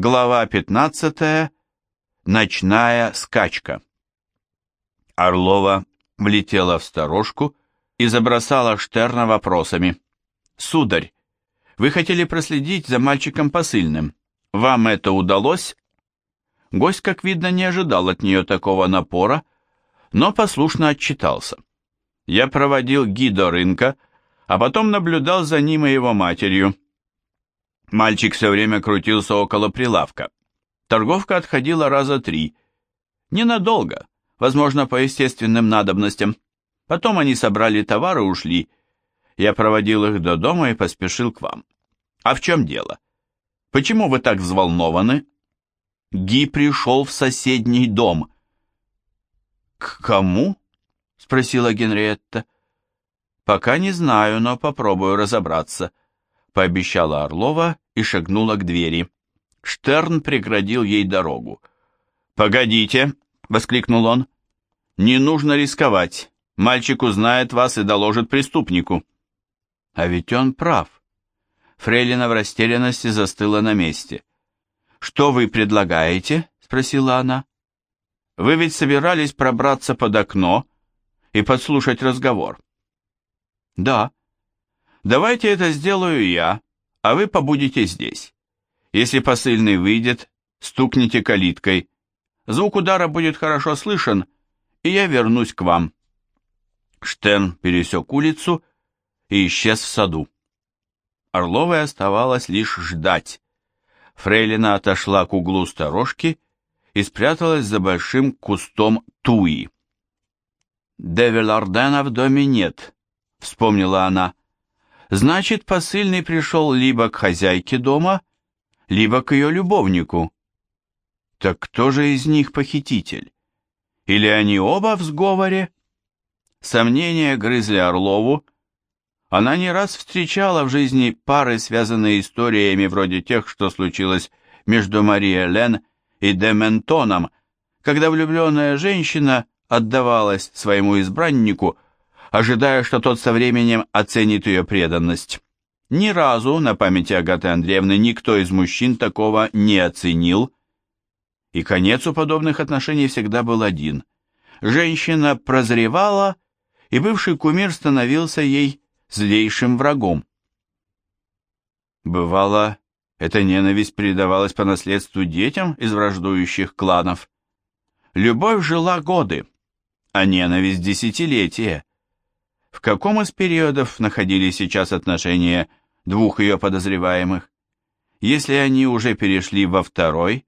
Глава 15. Ночная скачка. Орлова влетела в сторожку и забросала Штерна вопросами. «Сударь, вы хотели проследить за мальчиком посыльным. Вам это удалось?» Гость, как видно, не ожидал от нее такого напора, но послушно отчитался. «Я проводил гидо рынка, а потом наблюдал за ним и его матерью. Мальчик все время крутился около прилавка. Торговка отходила раза три. Ненадолго, возможно, по естественным надобностям. Потом они собрали товар и ушли. Я проводил их до дома и поспешил к вам. А в чем дело? Почему вы так взволнованы? Ги пришел в соседний дом. К кому? Спросила Генриетта. Пока не знаю, но попробую разобраться пообещала Орлова и шагнула к двери. Штерн преградил ей дорогу. «Погодите!» — воскликнул он. «Не нужно рисковать. Мальчик узнает вас и доложит преступнику». А ведь он прав. Фрейлина в растерянности застыла на месте. «Что вы предлагаете?» — спросила она. «Вы ведь собирались пробраться под окно и подслушать разговор». «Да», Давайте это сделаю я, а вы побудете здесь. Если посыльный выйдет, стукните калиткой. Звук удара будет хорошо слышен, и я вернусь к вам. Штерн пересек улицу и исчез в саду. Орловой оставалось лишь ждать. Фрейлина отошла к углу сторожки и спряталась за большим кустом туи. «Девелардена в доме нет», — вспомнила она. Значит, посыльный пришел либо к хозяйке дома, либо к ее любовнику. Так кто же из них похититель? Или они оба в сговоре? Сомнения грызли Орлову. Она не раз встречала в жизни пары, связанные историями вроде тех, что случилось между Марией Лен и Дементоном, когда влюбленная женщина отдавалась своему избраннику – ожидая, что тот со временем оценит ее преданность. Ни разу на памяти Агаты Андреевны никто из мужчин такого не оценил, и конец у подобных отношений всегда был один. Женщина прозревала, и бывший кумир становился ей злейшим врагом. Бывало, эта ненависть передавалась по наследству детям из враждующих кланов. Любовь жила годы, а ненависть десятилетия. В каком из периодов находились сейчас отношения двух ее подозреваемых? Если они уже перешли во второй,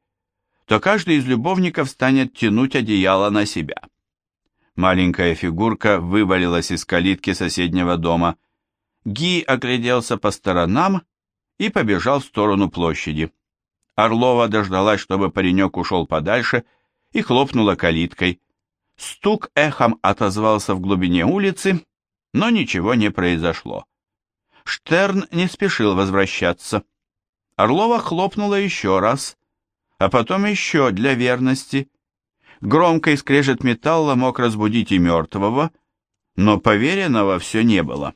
то каждый из любовников станет тянуть одеяло на себя. Маленькая фигурка вывалилась из калитки соседнего дома. Ги огляделся по сторонам и побежал в сторону площади. Орлова дождалась, чтобы паренек ушел подальше, и хлопнула калиткой. Стук эхом отозвался в глубине улицы, но ничего не произошло. Штерн не спешил возвращаться. Орлова хлопнула еще раз, а потом еще для верности. Громкий скрежет металла мог разбудить и мертвого, но поверенного все не было.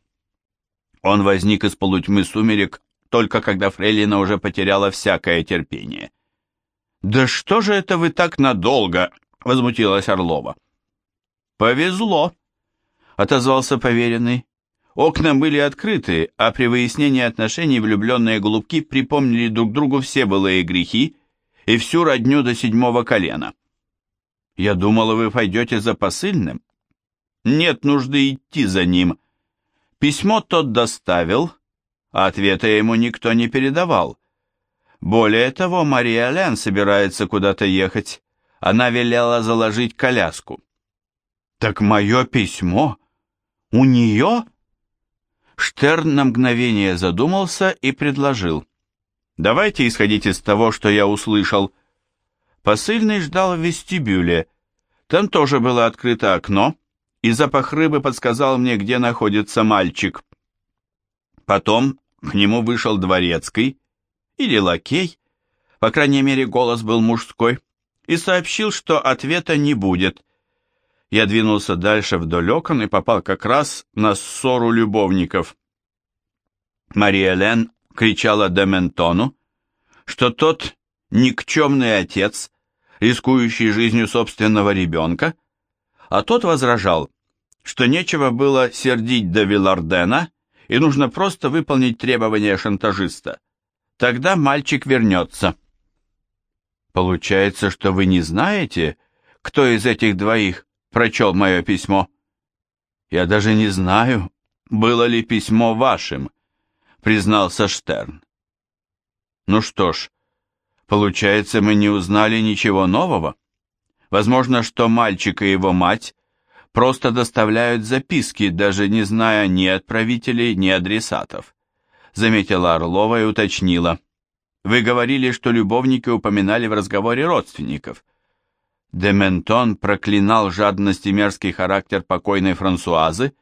Он возник из полутьмы сумерек только когда Фрейлина уже потеряла всякое терпение. «Да что же это вы так надолго?» — возмутилась Орлова. «Повезло», — отозвался поверенный. Окна были открыты, а при выяснении отношений влюбленные голубки припомнили друг другу все былые грехи и всю родню до седьмого колена. «Я думала, вы пойдете за посыльным?» «Нет нужды идти за ним. Письмо тот доставил, а ответа ему никто не передавал. Более того, Мария Лен собирается куда-то ехать. Она велела заложить коляску». «Так мое письмо...» «У нее?» Штерн на мгновение задумался и предложил. «Давайте исходить из того, что я услышал». Посыльный ждал в вестибюле. Там тоже было открыто окно, и запах рыбы подсказал мне, где находится мальчик. Потом к нему вышел дворецкий, или лакей, по крайней мере голос был мужской, и сообщил, что ответа не будет – я двинулся дальше вдоль окон и попал как раз на ссору любовников. Мария Лен кричала Дементону, что тот никчемный отец, рискующий жизнью собственного ребенка, а тот возражал, что нечего было сердить до Вилардена, и нужно просто выполнить требования шантажиста. Тогда мальчик вернется. Получается, что вы не знаете, кто из этих двоих прочел мое письмо? Я даже не знаю, было ли письмо вашим, признался Штерн. Ну что ж, получается, мы не узнали ничего нового. Возможно, что мальчик и его мать просто доставляют записки, даже не зная ни отправителей, ни адресатов. Заметила Орлова и уточнила. Вы говорили, что любовники упоминали в разговоре родственников. Дементон проклинал жадность и мерзкий характер покойной Франсуазы,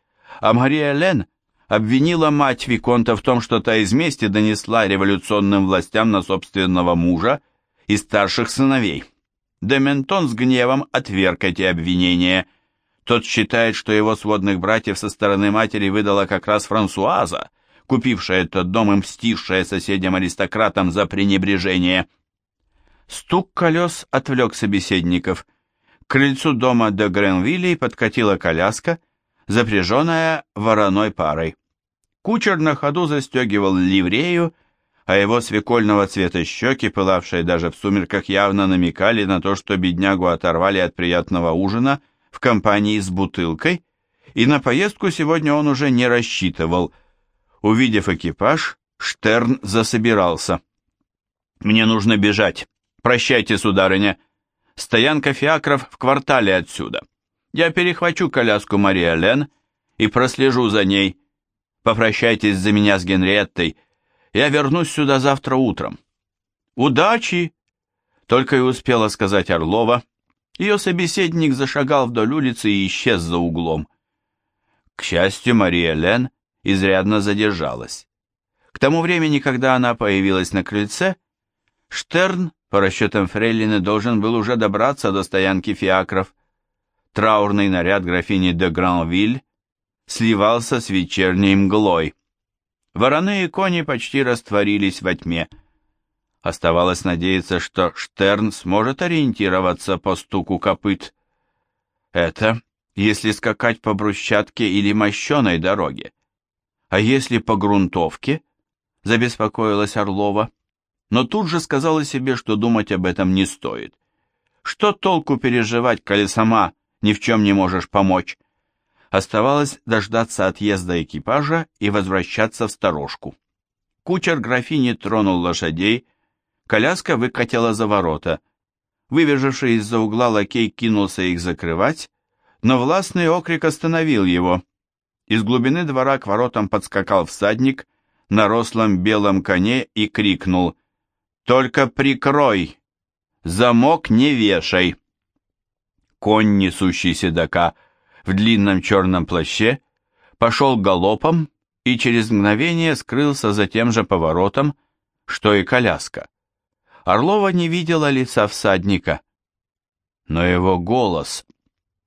а Мария Лен обвинила мать Виконта в том, что та из мести донесла революционным властям на собственного мужа и старших сыновей. Дементон с гневом отверг эти обвинения. Тот считает, что его сводных братьев со стороны матери выдала как раз Франсуаза, купившая этот дом и мстившая соседям-аристократам за пренебрежение. Стук колес отвлек собеседников. К крыльцу дома де Гренвиллей подкатила коляска, запряженная вороной парой. Кучер на ходу застегивал ливрею, а его свекольного цвета щеки, пылавшие даже в сумерках, явно намекали на то, что беднягу оторвали от приятного ужина в компании с бутылкой, и на поездку сегодня он уже не рассчитывал. Увидев экипаж, Штерн засобирался. «Мне нужно бежать. Прощайте, сударыня. Стоянка фиакров в квартале отсюда. Я перехвачу коляску Мария Лен и прослежу за ней. Попрощайтесь за меня с Генриеттой. Я вернусь сюда завтра утром. Удачи! Только и успела сказать Орлова. Ее собеседник зашагал вдоль улицы и исчез за углом. К счастью, Мария Лен изрядно задержалась. К тому времени, когда она появилась на крыльце, Штерн, по расчетам Фрейлины, должен был уже добраться до стоянки фиакров. Траурный наряд графини де Гранвиль сливался с вечерней мглой. Вороны и кони почти растворились во тьме. Оставалось надеяться, что Штерн сможет ориентироваться по стуку копыт. Это если скакать по брусчатке или мощеной дороге. А если по грунтовке? Забеспокоилась Орлова но тут же сказала себе, что думать об этом не стоит. Что толку переживать, коли сама ни в чем не можешь помочь? Оставалось дождаться отъезда экипажа и возвращаться в сторожку. Кучер графини тронул лошадей, коляска выкатила за ворота. Выбежавший из-за угла лакей кинулся их закрывать, но властный окрик остановил его. Из глубины двора к воротам подскакал всадник на рослом белом коне и крикнул только прикрой, замок не вешай. Конь, несущий седока в длинном черном плаще, пошел галопом и через мгновение скрылся за тем же поворотом, что и коляска. Орлова не видела лица всадника, но его голос,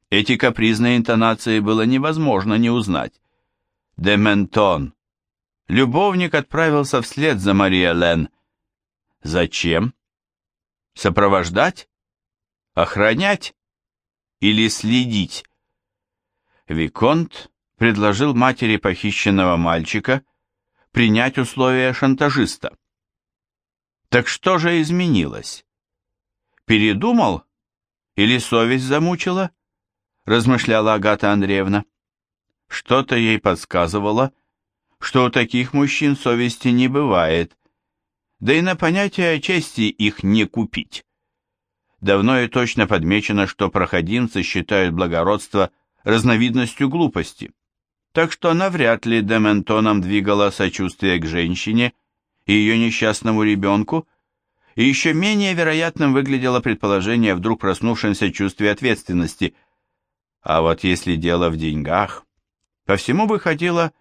эти капризные интонации было невозможно не узнать. Дементон. Любовник отправился вслед за Мария Лен, Зачем? Сопровождать? Охранять? Или следить? Виконт предложил матери похищенного мальчика принять условия шантажиста. Так что же изменилось? Передумал? Или совесть замучила? Размышляла Агата Андреевна. Что-то ей подсказывало, что у таких мужчин совести не бывает, да и на понятие чести их не купить. Давно и точно подмечено, что проходимцы считают благородство разновидностью глупости, так что навряд ли Дементоном двигало сочувствие к женщине и ее несчастному ребенку, и еще менее вероятным выглядело предположение о вдруг проснувшемся чувстве ответственности. А вот если дело в деньгах, по всему выходило,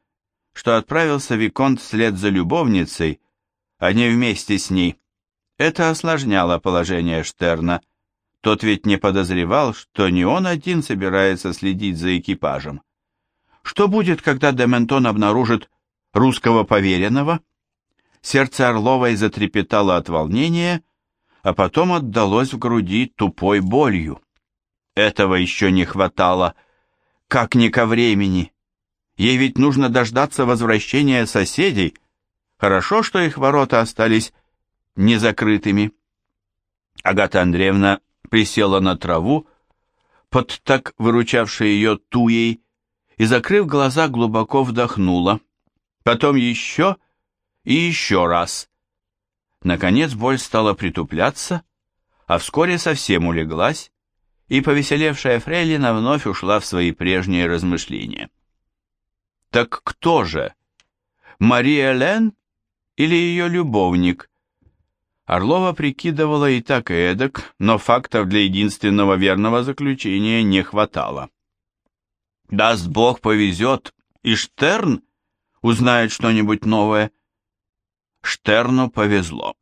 что отправился Виконт вслед за любовницей, а не вместе с ней. Это осложняло положение Штерна. Тот ведь не подозревал, что не он один собирается следить за экипажем. Что будет, когда Дементон обнаружит русского поверенного? Сердце Орловой затрепетало от волнения, а потом отдалось в груди тупой болью. Этого еще не хватало. Как не ко времени. Ей ведь нужно дождаться возвращения соседей. Хорошо, что их ворота остались незакрытыми. Агата Андреевна присела на траву, под так выручавшей ее туей, и, закрыв глаза, глубоко вдохнула. Потом еще и еще раз. Наконец боль стала притупляться, а вскоре совсем улеглась, и повеселевшая Фрейлина вновь ушла в свои прежние размышления. Так кто же? Мария Лен или ее любовник? Орлова прикидывала и так и эдак, но фактов для единственного верного заключения не хватало. Даст Бог повезет, и Штерн узнает что-нибудь новое. Штерну повезло.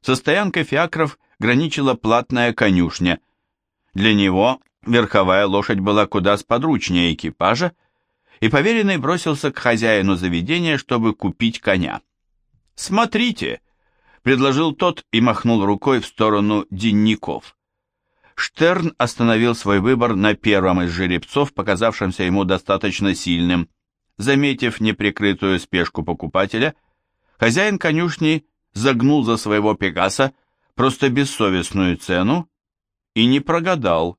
Со стоянкой фиакров граничила платная конюшня. Для него верховая лошадь была куда сподручнее экипажа, и поверенный бросился к хозяину заведения, чтобы купить коня. «Смотрите!» — предложил тот и махнул рукой в сторону денников. Штерн остановил свой выбор на первом из жеребцов, показавшемся ему достаточно сильным. Заметив неприкрытую спешку покупателя, хозяин конюшни загнул за своего Пегаса просто бессовестную цену и не прогадал.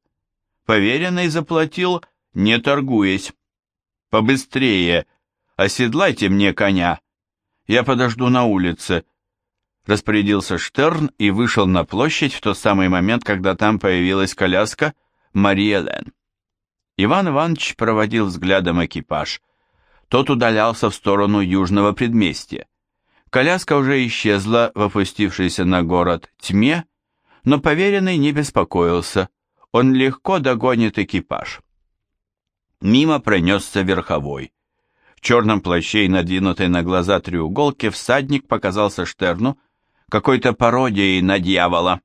Поверенный заплатил, не торгуясь. «Побыстрее! Оседлайте мне коня! Я подожду на улице!» Распорядился Штерн и вышел на площадь в тот самый момент, когда там появилась коляска Мария Лен. Иван Иванович проводил взглядом экипаж. Тот удалялся в сторону южного предместья. Коляска уже исчезла в опустившейся на город тьме, но поверенный не беспокоился. Он легко догонит экипаж. Мимо пронесся верховой. Черном плаще и надвинутой на глаза треуголке всадник показался Штерну какой-то пародией на дьявола.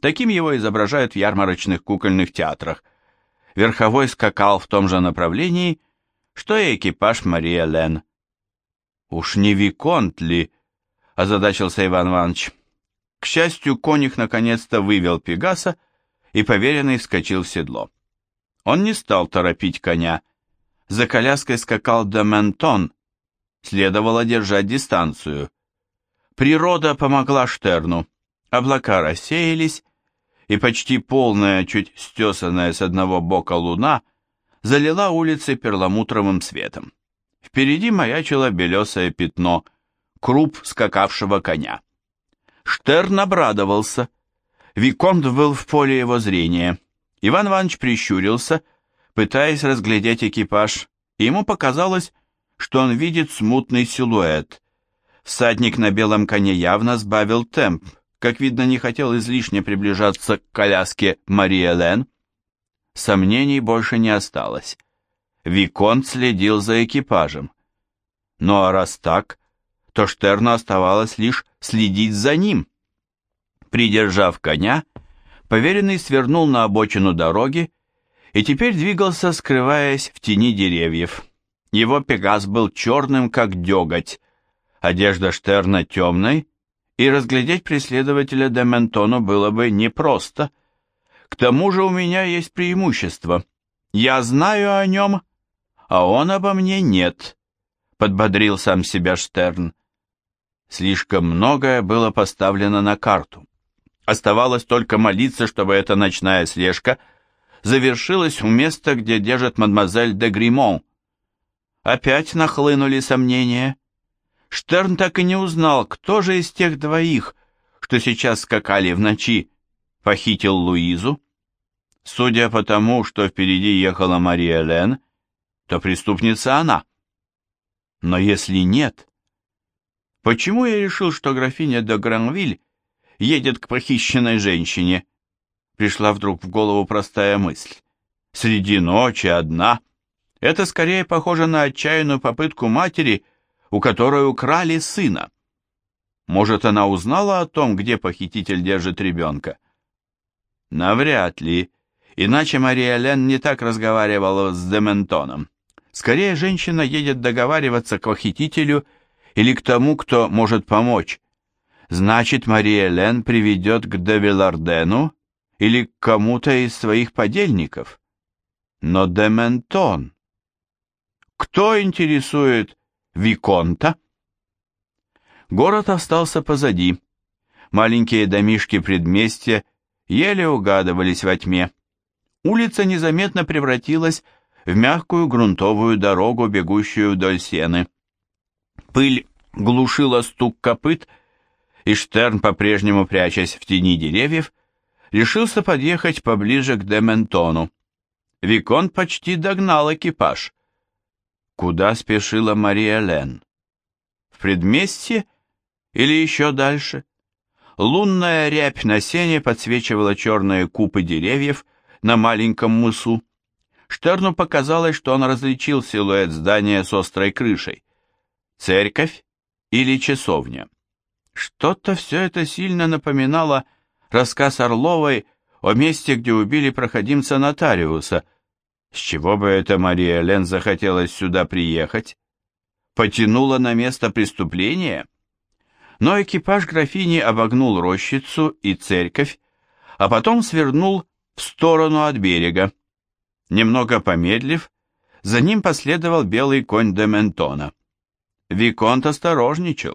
Таким его изображают в ярмарочных кукольных театрах. Верховой скакал в том же направлении, что и экипаж Мария Лен. «Уж не Виконт ли?» – озадачился Иван Иванович. К счастью, конюх наконец-то вывел Пегаса, и поверенный вскочил в седло. Он не стал торопить коня. За коляской скакал Дементон. Следовало держать дистанцию. Природа помогла Штерну. Облака рассеялись, и почти полная, чуть стесанная с одного бока луна залила улицы перламутровым светом. Впереди маячило белесое пятно, круп скакавшего коня. Штерн обрадовался. Виконт был в поле его зрения. Иван Иванович прищурился, пытаясь разглядеть экипаж, ему показалось, что он видит смутный силуэт. Всадник на белом коне явно сбавил темп, как видно, не хотел излишне приближаться к коляске Мария Лен. Сомнений больше не осталось. Виконт следил за экипажем. Ну а раз так, то Штерну оставалось лишь следить за ним. Придержав коня, поверенный свернул на обочину дороги и теперь двигался, скрываясь в тени деревьев. Его пегас был черным, как деготь, одежда Штерна темной, и разглядеть преследователя Дементону было бы непросто. К тому же у меня есть преимущество. Я знаю о нем, а он обо мне нет, — подбодрил сам себя Штерн. Слишком многое было поставлено на карту. Оставалось только молиться, чтобы эта ночная слежка завершилась у места, где держит мадемуазель де Гримон. Опять нахлынули сомнения. Штерн так и не узнал, кто же из тех двоих, что сейчас скакали в ночи, похитил Луизу. Судя по тому, что впереди ехала Мария Лен, то преступница она. Но если нет, Почему я решил, что графиня де Гранвиль едет к похищенной женщине? Пришла вдруг в голову простая мысль. Среди ночи одна. Это скорее похоже на отчаянную попытку матери, у которой украли сына. Может, она узнала о том, где похититель держит ребенка? Навряд ли. Иначе Мария Лен не так разговаривала с Дементоном. Скорее, женщина едет договариваться к похитителю или к тому, кто может помочь. Значит, Мария Лен приведет к Девилардену или к кому-то из своих подельников. Но Дементон... Кто интересует Виконта? Город остался позади. Маленькие домишки предместья еле угадывались во тьме. Улица незаметно превратилась в мягкую грунтовую дорогу, бегущую вдоль сены. Пыль глушила стук копыт, и Штерн, по-прежнему прячась в тени деревьев, решился подъехать поближе к Дементону. Викон почти догнал экипаж. Куда спешила Мария Лен? В предместье или еще дальше? Лунная рябь на сене подсвечивала черные купы деревьев на маленьком мысу. Штерну показалось, что он различил силуэт здания с острой крышей. Церковь или часовня? Что-то все это сильно напоминало рассказ Орловой о месте, где убили проходимца нотариуса. С чего бы это Мария Лен захотелось сюда приехать? Потянула на место преступления? Но экипаж графини обогнул рощицу и церковь, а потом свернул в сторону от берега. Немного помедлив, за ним последовал белый конь Дементона. Виконт осторожничал.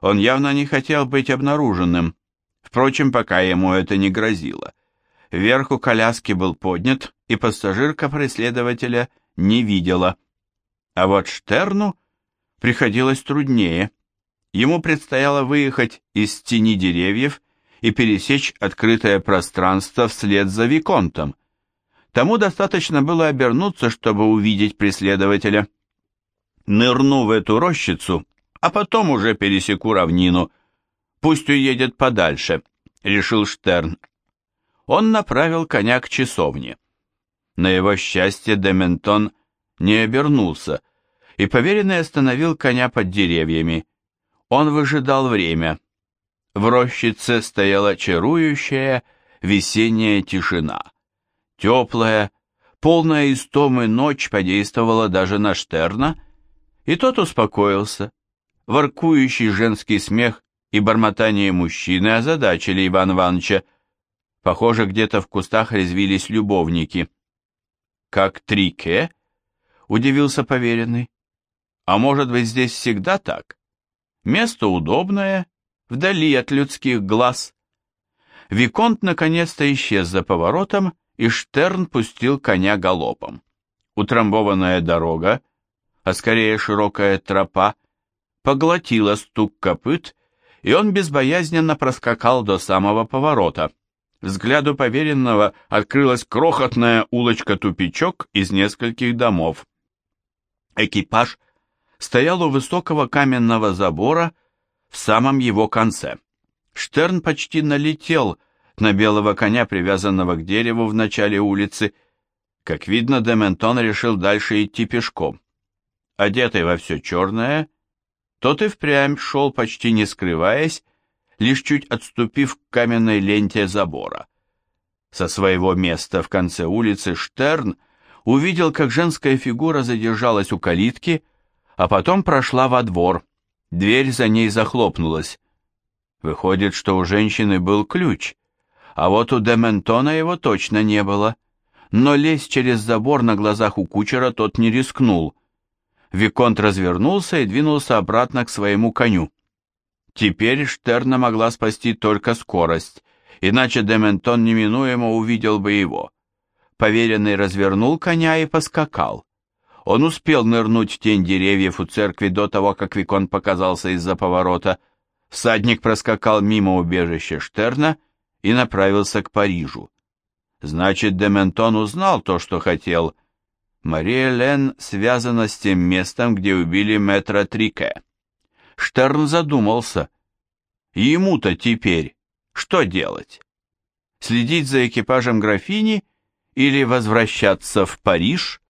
Он явно не хотел быть обнаруженным. Впрочем, пока ему это не грозило. Вверху коляски был поднят, и пассажирка преследователя не видела. А вот Штерну приходилось труднее. Ему предстояло выехать из тени деревьев и пересечь открытое пространство вслед за Виконтом. Тому достаточно было обернуться, чтобы увидеть преследователя. Нырну в эту рощицу, а потом уже пересеку равнину. Пусть уедет подальше, решил Штерн. Он направил коня к часовне. На его счастье Дементон не обернулся, и поверенный остановил коня под деревьями. Он выжидал время. В рощице стояла чарующая весенняя тишина. Теплая, полная истомы ночь подействовала даже на Штерна, и тот успокоился. Воркующий женский смех и бормотание мужчины озадачили Иван Ивановича. Похоже, где-то в кустах резвились любовники. «Как Трике?» — удивился поверенный. «А может быть, здесь всегда так? Место удобное, вдали от людских глаз». Виконт наконец-то исчез за поворотом, и Штерн пустил коня галопом. Утрамбованная дорога, а скорее широкая тропа, поглотила стук копыт, и он безбоязненно проскакал до самого поворота. Взгляду поверенного открылась крохотная улочка-тупичок из нескольких домов. Экипаж стоял у высокого каменного забора в самом его конце. Штерн почти налетел на белого коня, привязанного к дереву в начале улицы. Как видно, Дементон решил дальше идти пешком. Одетый во все черное, тот и впрямь шел почти не скрываясь, лишь чуть отступив к каменной ленте забора. Со своего места в конце улицы Штерн увидел, как женская фигура задержалась у калитки, а потом прошла во двор. Дверь за ней захлопнулась. Выходит, что у женщины был ключ, а вот у Дементона его точно не было. Но лезть через забор на глазах у кучера тот не рискнул. Виконт развернулся и двинулся обратно к своему коню. Теперь Штерна могла спасти только скорость, иначе Дементон неминуемо увидел бы его. Поверенный развернул коня и поскакал. Он успел нырнуть в тень деревьев у церкви до того, как Викон показался из-за поворота. Всадник проскакал мимо убежища Штерна и направился к Парижу. Значит, Дементон узнал то, что хотел. Мария Лен связана с тем местом, где убили мэтра Трике. Штерн задумался. Ему-то теперь что делать? Следить за экипажем графини или возвращаться в Париж?